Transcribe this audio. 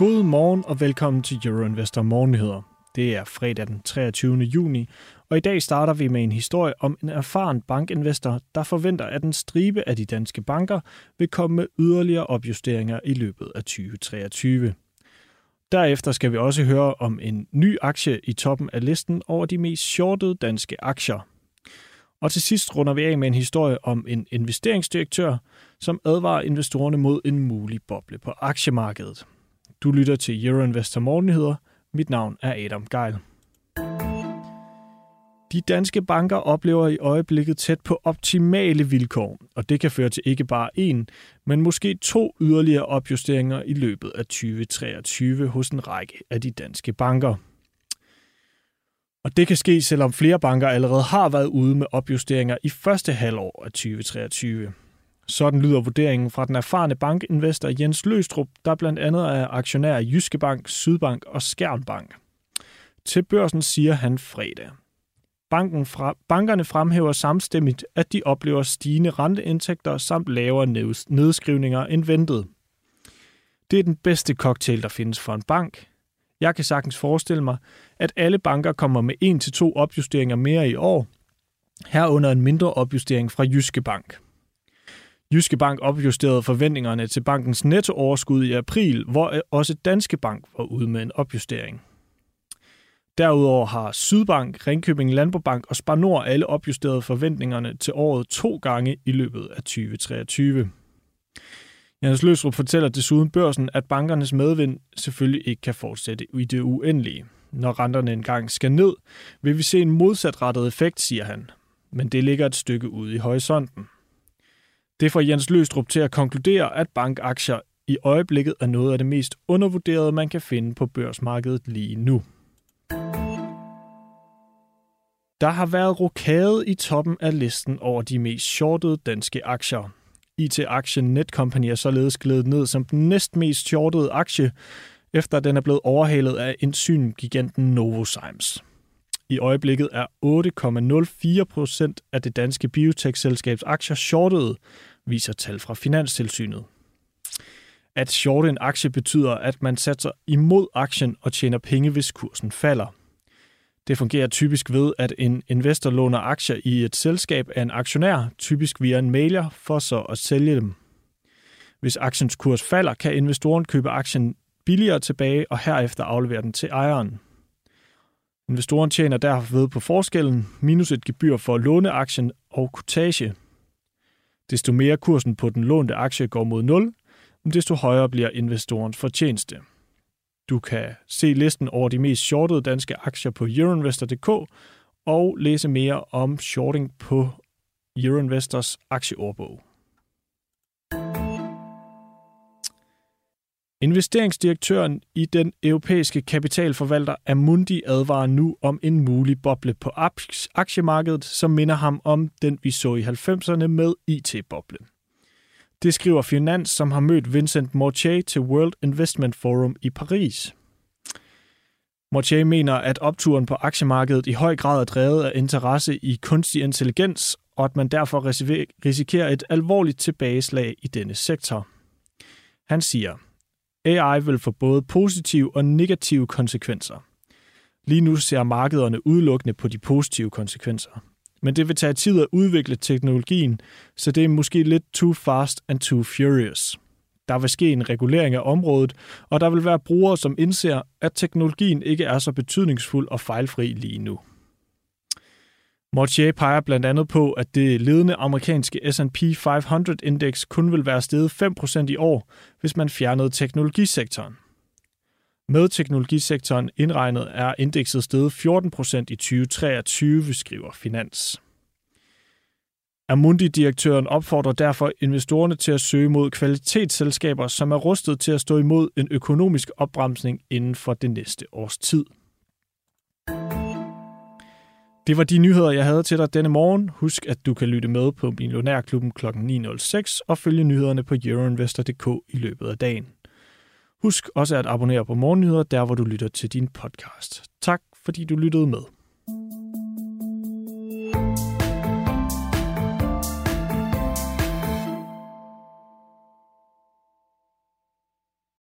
God morgen og velkommen til Euroinvestor Morgennyheder. Det er fredag den 23. juni, og i dag starter vi med en historie om en erfaren bankinvestor, der forventer, at en stribe af de danske banker vil komme med yderligere opjusteringer i løbet af 2023. Derefter skal vi også høre om en ny aktie i toppen af listen over de mest shortede danske aktier. Og til sidst runder vi af med en historie om en investeringsdirektør, som advarer investorerne mod en mulig boble på aktiemarkedet. Du lytter til Euroinvestor Morgennyheder. Mit navn er Adam Geil. De danske banker oplever i øjeblikket tæt på optimale vilkår, og det kan føre til ikke bare én, men måske to yderligere opjusteringer i løbet af 2023 hos en række af de danske banker. Og det kan ske, selvom flere banker allerede har været ude med opjusteringer i første halvår af 2023. Sådan lyder vurderingen fra den erfarne bankinvestor Jens Løstrup, der blandt andet er aktionær i Jyske Bank, Sydbank og Skjernbank. Til børsen siger han fredag. Banken fra, bankerne fremhæver samstemmigt, at de oplever stigende renteindtægter samt lavere nedskrivninger end ventet. Det er den bedste cocktail, der findes for en bank. Jeg kan sagtens forestille mig, at alle banker kommer med en til to opjusteringer mere i år, herunder en mindre opjustering fra Jyske Bank. Jyske Bank opjusterede forventningerne til bankens nettooverskud i april, hvor også Danske Bank var ude med en opjustering. Derudover har Sydbank, Ringkøbing Landbobank og Spar Nord alle opjusteret forventningerne til året to gange i løbet af 2023. Jens Løsrup fortæller desuden børsen, at bankernes medvind selvfølgelig ikke kan fortsætte i det uendelige. Når renterne engang skal ned, vil vi se en modsatrettet effekt, siger han. Men det ligger et stykke ude i horisonten. Det får Jens Løstrup til at konkludere, at bankaktier i øjeblikket er noget af det mest undervurderede, man kan finde på børsmarkedet lige nu. Der har været rokade i toppen af listen over de mest shortede danske aktier. IT-aktien Netcompany er således glædet ned som den næstmest shortede aktie, efter den er blevet overhalet af enzymgiganten Novozymes. I øjeblikket er 8,04 procent af det danske biotech-selskabs aktier shortede, viser tal fra Finanstilsynet. At shorte en aktie betyder, at man satser imod aktien og tjener penge, hvis kursen falder. Det fungerer typisk ved, at en investor låner aktier i et selskab af en aktionær, typisk via en mailer, for så at sælge dem. Hvis aktiens kurs falder, kan investoren købe aktien billigere tilbage og herefter aflevere den til ejeren. Investoren tjener derfor ved på forskellen, minus et gebyr for at låne aktien og kutage Desto mere kursen på den lånte aktie går mod 0, desto højere bliver investorens fortjeneste. Du kan se listen over de mest shortede danske aktier på euroinvestor.dk og læse mere om shorting på Euroinvestors aktieordbog. Investeringsdirektøren i den europæiske kapitalforvalter Amundi advarer nu om en mulig boble på aktiemarkedet, som minder ham om den, vi så i 90'erne med IT-boblen. Det skriver Finans, som har mødt Vincent Mortier til World Investment Forum i Paris. Mortier mener, at opturen på aktiemarkedet i høj grad er drevet af interesse i kunstig intelligens, og at man derfor risikerer et alvorligt tilbageslag i denne sektor. Han siger, AI vil få både positive og negative konsekvenser. Lige nu ser markederne udelukkende på de positive konsekvenser. Men det vil tage tid at udvikle teknologien, så det er måske lidt too fast and too furious. Der vil ske en regulering af området, og der vil være brugere, som indser, at teknologien ikke er så betydningsfuld og fejlfri lige nu. Mortier peger blandt andet på, at det ledende amerikanske S&P 500-indeks kun vil være steget 5% i år, hvis man fjernede teknologisektoren. Med teknologisektoren indregnet er indekset steget 14% i 2023, skriver Finans. Amundi-direktøren opfordrer derfor investorerne til at søge mod kvalitetsselskaber, som er rustet til at stå imod en økonomisk opbremsning inden for det næste års tid. Det var de nyheder, jeg havde til dig denne morgen. Husk, at du kan lytte med på Millionærklubben kl. 9.06 og følge nyhederne på euroinvestor.dk i løbet af dagen. Husk også at abonnere på Morgennyheder, der hvor du lytter til din podcast. Tak fordi du lyttede med.